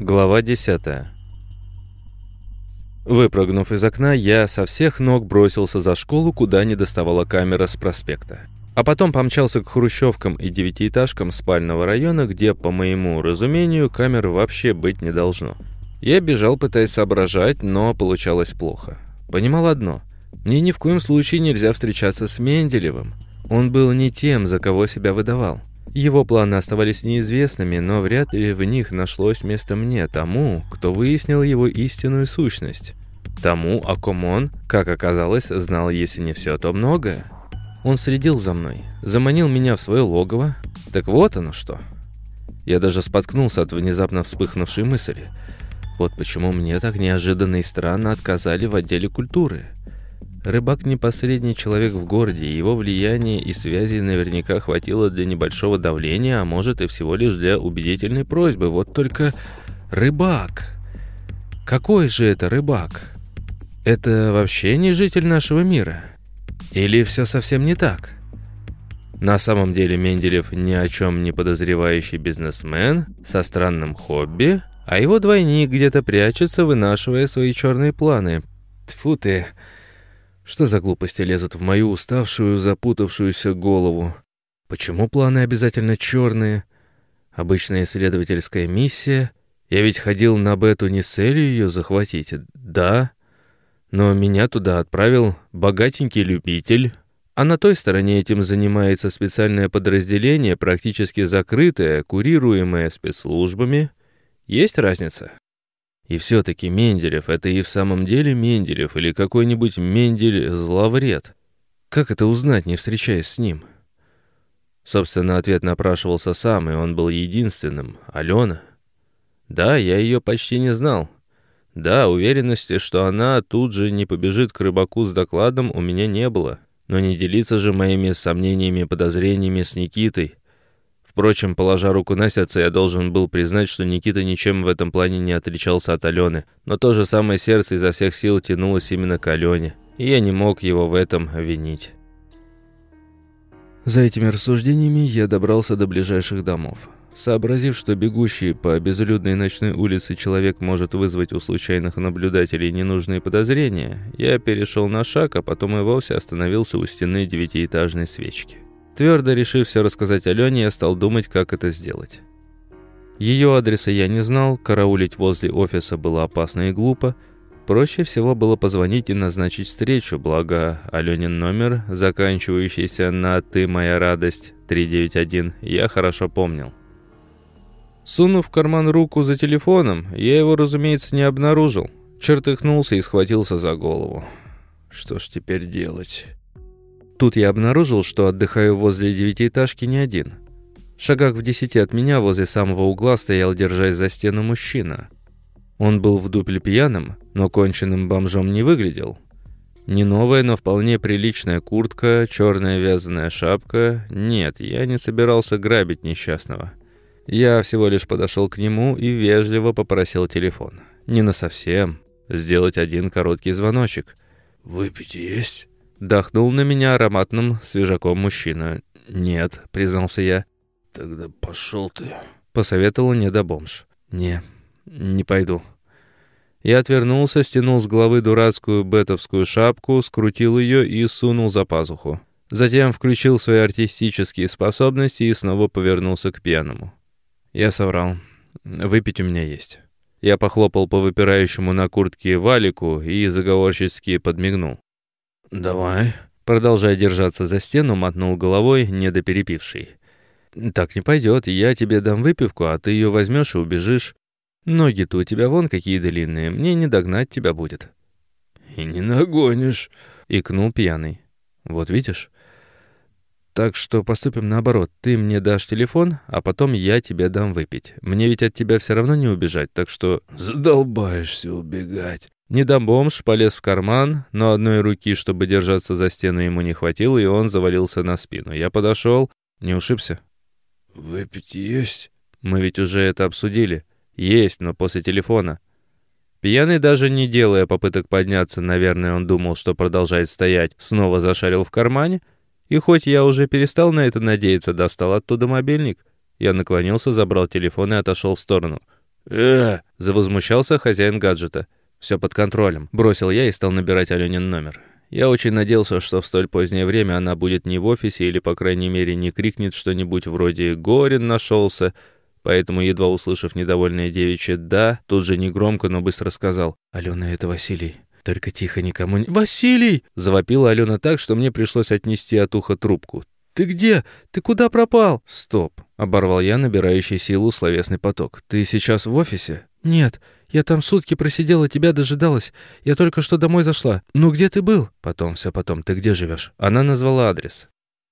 Глава 10 Выпрыгнув из окна, я со всех ног бросился за школу, куда не доставала камера с проспекта. А потом помчался к хрущевкам и девятиэтажкам спального района, где, по моему разумению, камер вообще быть не должно. Я бежал, пытаясь соображать, но получалось плохо. Понимал одно. Мне ни в коем случае нельзя встречаться с Менделевым. Он был не тем, за кого себя выдавал. Его планы оставались неизвестными, но вряд ли в них нашлось место мне, тому, кто выяснил его истинную сущность. Тому, о ком он, как оказалось, знал, если не все, то многое. Он следил за мной, заманил меня в свое логово. Так вот оно что. Я даже споткнулся от внезапно вспыхнувшей мысли. Вот почему мне так неожиданно и странно отказали в отделе культуры. Рыбак не последний человек в городе, его влияние и связи наверняка хватило для небольшого давления, а может и всего лишь для убедительной просьбы. Вот только рыбак. Какой же это рыбак? Это вообще не житель нашего мира? Или все совсем не так? На самом деле Менделев ни о чем не подозревающий бизнесмен со странным хобби, а его двойник где-то прячется, вынашивая свои черные планы. Тьфу ты... Что за глупости лезут в мою уставшую, запутавшуюся голову? Почему планы обязательно черные? Обычная исследовательская миссия. Я ведь ходил на бету не с целью ее захватить. Да, но меня туда отправил богатенький любитель. А на той стороне этим занимается специальное подразделение, практически закрытое, курируемое спецслужбами. Есть разница? И все-таки Менделев — это и в самом деле Менделев или какой-нибудь Мендель-зловред. Как это узнать, не встречаясь с ним? Собственно, ответ напрашивался сам, и он был единственным. Алена. Да, я ее почти не знал. Да, уверенности, что она тут же не побежит к рыбаку с докладом, у меня не было. Но не делиться же моими сомнениями и подозрениями с Никитой. Впрочем, положа руку на сердце, я должен был признать, что Никита ничем в этом плане не отличался от Алены. Но то же самое сердце изо всех сил тянулось именно к Алене. И я не мог его в этом винить. За этими рассуждениями я добрался до ближайших домов. Сообразив, что бегущий по безлюдной ночной улице человек может вызвать у случайных наблюдателей ненужные подозрения, я перешел на шаг, а потом и вовсе остановился у стены девятиэтажной свечки. Твердо решив все рассказать Алене, я стал думать, как это сделать. Ее адреса я не знал, караулить возле офиса было опасно и глупо. Проще всего было позвонить и назначить встречу, благо Аленин номер, заканчивающийся на «ты моя радость» 391, я хорошо помнил. Сунув в карман руку за телефоном, я его, разумеется, не обнаружил. Чертыхнулся и схватился за голову. Что ж теперь делать? Тут я обнаружил, что отдыхаю возле девятиэтажки не один. В шагах в десяти от меня возле самого угла стоял, держась за стену, мужчина. Он был в дупле пьяным, но конченным бомжом не выглядел. Не новая, но вполне приличная куртка, черная вязаная шапка. Нет, я не собирался грабить несчастного. Я всего лишь подошел к нему и вежливо попросил телефон. Не на совсем. Сделать один короткий звоночек. «Выпить есть?» Дохнул на меня ароматным свежаком мужчина. «Нет», — признался я. «Тогда пошел ты», — посоветовал недобомж. «Не, не пойду». Я отвернулся, стянул с головы дурацкую бетовскую шапку, скрутил ее и сунул за пазуху. Затем включил свои артистические способности и снова повернулся к пьяному. Я соврал. Выпить у меня есть. Я похлопал по выпирающему на куртке валику и заговорчески подмигнул. «Давай». Продолжая держаться за стену, мотнул головой, недоперепивший. «Так не пойдет, я тебе дам выпивку, а ты ее возьмешь и убежишь. Ноги-то у тебя вон какие длинные, мне не догнать тебя будет». «И не нагонишь», — икнул пьяный. «Вот видишь?» «Так что поступим наоборот. Ты мне дашь телефон, а потом я тебе дам выпить. Мне ведь от тебя все равно не убежать, так что...» «Задолбаешься убегать». Не дам бомж полез в карман, но одной руки, чтобы держаться за стену, ему не хватило, и он завалился на спину. Я подошел, не ушибся. «Выпить есть?» «Мы ведь уже это обсудили». «Есть, но после телефона». Пьяный, даже не делая попыток подняться, наверное, он думал, что продолжает стоять, снова зашарил в кармане, и хоть я уже перестал на это надеяться, достал оттуда мобильник. Я наклонился, забрал телефон и отошел в сторону. «Э!» — Завозмущался хозяин гаджета. «Все под контролем», — бросил я и стал набирать Аленин номер. Я очень надеялся, что в столь позднее время она будет не в офисе или, по крайней мере, не крикнет что-нибудь вроде «Горин нашелся», поэтому, едва услышав недовольное девичье «да», тут же негромко, но быстро сказал «Алена, это Василий». Только тихо никому не... «Василий!» — завопила Алена так, что мне пришлось отнести от уха трубку. «Ты где? Ты куда пропал?» «Стоп!» — оборвал я набирающий силу словесный поток. «Ты сейчас в офисе?» «Нет, я там сутки просидела, тебя дожидалась. Я только что домой зашла. Ну где ты был?» «Потом, все потом. Ты где живешь?» Она назвала адрес.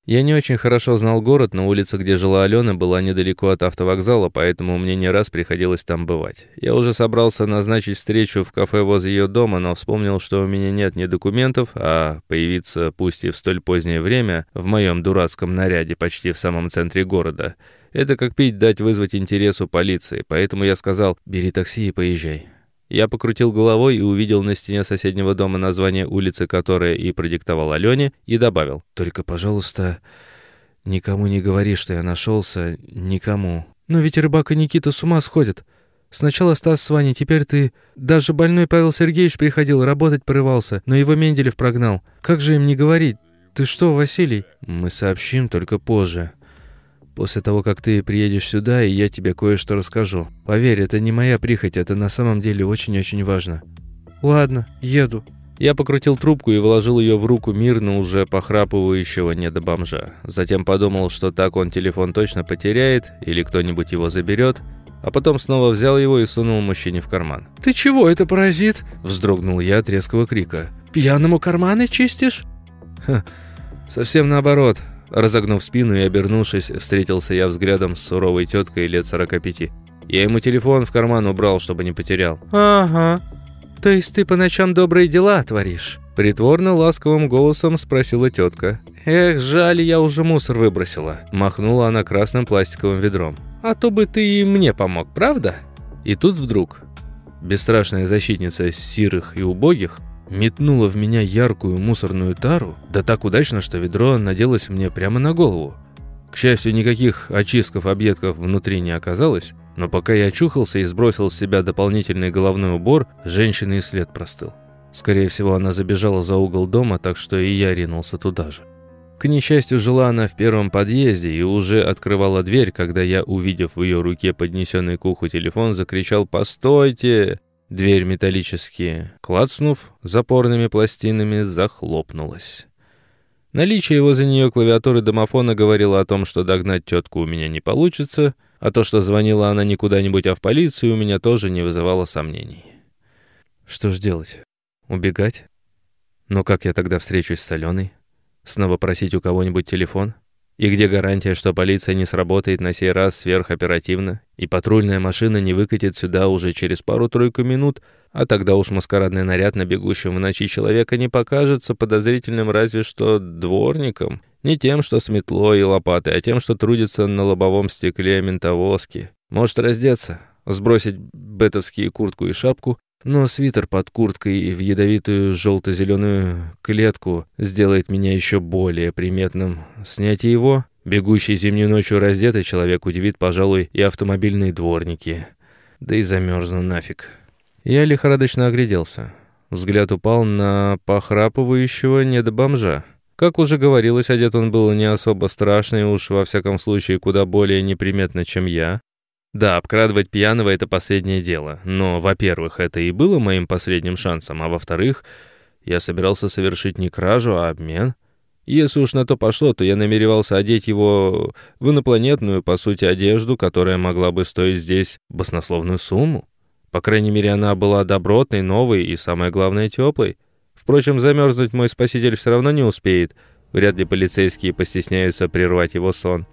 Я не очень хорошо знал город, но улица, где жила Алена, была недалеко от автовокзала, поэтому мне не раз приходилось там бывать. Я уже собрался назначить встречу в кафе возле ее дома, но вспомнил, что у меня нет ни документов, а появиться, пусть и в столь позднее время, в моем дурацком наряде почти в самом центре города, это как пить дать вызвать интерес у полиции, поэтому я сказал «бери такси и поезжай». Я покрутил головой и увидел на стене соседнего дома название улицы, которое и продиктовал Алене, и добавил. «Только, пожалуйста, никому не говори, что я нашелся, никому». «Но ведь рыбак и Никита с ума сходят. Сначала Стас с Ваней, теперь ты. Даже больной Павел Сергеевич приходил, работать порывался, но его Менделев прогнал. Как же им не говорить? Ты что, Василий?» «Мы сообщим только позже», После того, как ты приедешь сюда, и я тебе кое-что расскажу. Поверь, это не моя прихоть, это на самом деле очень-очень важно». «Ладно, еду». Я покрутил трубку и вложил ее в руку мирно уже похрапывающего недобомжа. Затем подумал, что так он телефон точно потеряет, или кто-нибудь его заберет, а потом снова взял его и сунул мужчине в карман. «Ты чего, это паразит?» – вздрогнул я от резкого крика. «Пьяному карманы чистишь?» «Ха, совсем наоборот. Разогнув спину и обернувшись, встретился я взглядом с суровой теткой лет 45. Я ему телефон в карман убрал, чтобы не потерял. «Ага. То есть ты по ночам добрые дела творишь?» Притворно ласковым голосом спросила тетка. «Эх, жаль, я уже мусор выбросила». Махнула она красным пластиковым ведром. «А то бы ты и мне помог, правда?» И тут вдруг бесстрашная защитница сирых и убогих метнула в меня яркую мусорную тару, да так удачно, что ведро наделось мне прямо на голову. К счастью, никаких очистков объедков внутри не оказалось, но пока я очухался и сбросил с себя дополнительный головной убор, женщина и след простыл. Скорее всего, она забежала за угол дома, так что и я ринулся туда же. К несчастью, жила она в первом подъезде и уже открывала дверь, когда я, увидев в ее руке поднесенный к уху телефон, закричал «Постойте!» Дверь металлически, клацнув запорными пластинами, захлопнулась. Наличие возле нее клавиатуры домофона говорило о том, что догнать тетку у меня не получится, а то, что звонила она не куда-нибудь, а в полицию, у меня тоже не вызывало сомнений. Что ж делать? Убегать? Но как я тогда встречусь с Аленой? Снова просить у кого-нибудь телефон? И где гарантия, что полиция не сработает на сей раз сверхоперативно, и патрульная машина не выкатит сюда уже через пару-тройку минут, а тогда уж маскарадный наряд на бегущем в ночи человека не покажется подозрительным разве что дворником, не тем, что с метлой и лопатой, а тем, что трудится на лобовом стекле ментовозки. Может раздеться, сбросить бетовские куртку и шапку, но свитер под курткой в ядовитую желто-зеленую клетку сделает меня еще более приметным. Снятие его, бегущий зимней ночью раздетый человек удивит, пожалуй, и автомобильные дворники. Да и замерзну нафиг. Я лихорадочно огляделся. Взгляд упал на похрапывающего недобомжа. Как уже говорилось, одет он был не особо страшный, уж во всяком случае куда более неприметно, чем я. Да, обкрадывать пьяного — это последнее дело. Но, во-первых, это и было моим последним шансом, а во-вторых, я собирался совершить не кражу, а обмен. Если уж на то пошло, то я намеревался одеть его в инопланетную, по сути, одежду, которая могла бы стоить здесь баснословную сумму. По крайней мере, она была добротной, новой и, самое главное, теплой. Впрочем, замерзнуть мой спаситель все равно не успеет. Вряд ли полицейские постесняются прервать его сон.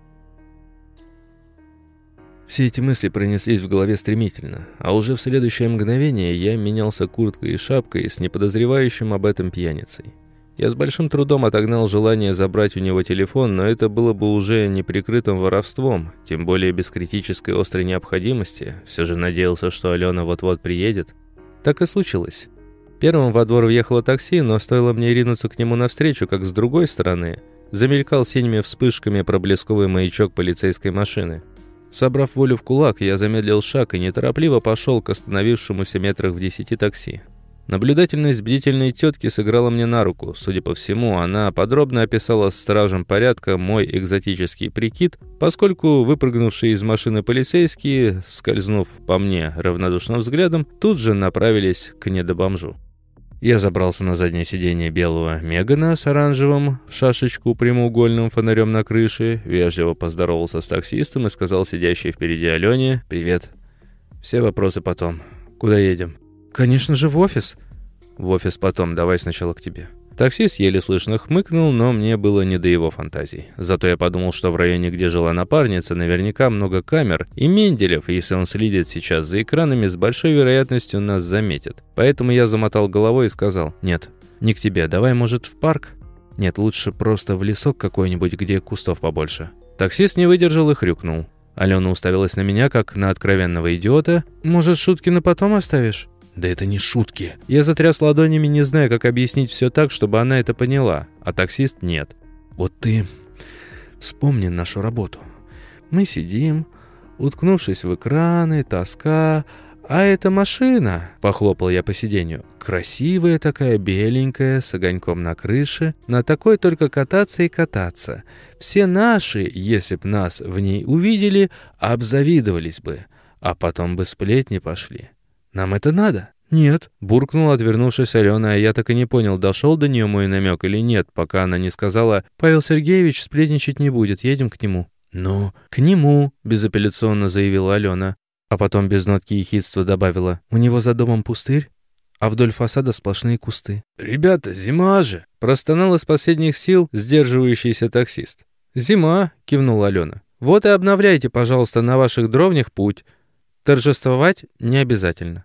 Все эти мысли пронеслись в голове стремительно, а уже в следующее мгновение я менялся курткой и шапкой с неподозревающим об этом пьяницей. Я с большим трудом отогнал желание забрать у него телефон, но это было бы уже неприкрытым воровством, тем более без критической острой необходимости. Все же надеялся, что Алена вот-вот приедет. Так и случилось. Первым во двор въехало такси, но стоило мне ринуться к нему навстречу, как с другой стороны замелькал синими вспышками проблесковый маячок полицейской машины. Собрав волю в кулак, я замедлил шаг и неторопливо пошел к остановившемуся метрах в десяти такси. Наблюдательность бдительной тетки сыграла мне на руку. Судя по всему, она подробно описала стражем порядка мой экзотический прикид, поскольку выпрыгнувшие из машины полицейские, скользнув по мне равнодушным взглядом, тут же направились к недобомжу. Я забрался на заднее сиденье белого Мегана с оранжевым в шашечку прямоугольным фонарем на крыше, вежливо поздоровался с таксистом и сказал сидящей впереди Алене «Привет». «Все вопросы потом. Куда едем?» «Конечно же в офис». «В офис потом, давай сначала к тебе». Таксист еле слышно хмыкнул, но мне было не до его фантазий. Зато я подумал, что в районе, где жила напарница, наверняка много камер, и Менделев, если он следит сейчас за экранами, с большой вероятностью нас заметит. Поэтому я замотал головой и сказал, «Нет, не к тебе, давай, может, в парк?» «Нет, лучше просто в лесок какой-нибудь, где кустов побольше». Таксист не выдержал и хрюкнул. Алена уставилась на меня, как на откровенного идиота. «Может, шутки на потом оставишь?» Да это не шутки. Я затряс ладонями, не зная, как объяснить все так, чтобы она это поняла, а таксист нет. Вот ты вспомни нашу работу. Мы сидим, уткнувшись в экраны, тоска, «А это машина!» – похлопал я по сиденью. «Красивая такая, беленькая, с огоньком на крыше. На такой только кататься и кататься. Все наши, если б нас в ней увидели, обзавидовались бы. А потом бы сплетни пошли. Нам это надо?» «Нет», — буркнула, отвернувшись Алена, а я так и не понял, дошел до нее мой намек или нет, пока она не сказала «Павел Сергеевич сплетничать не будет, едем к нему». «Ну, к нему», — безапелляционно заявила Алена, а потом без нотки ехидства добавила «У него за домом пустырь, а вдоль фасада сплошные кусты». «Ребята, зима же!» — простонал из последних сил сдерживающийся таксист. «Зима», — кивнула Алена. «Вот и обновляйте, пожалуйста, на ваших дровнях путь. Торжествовать не обязательно».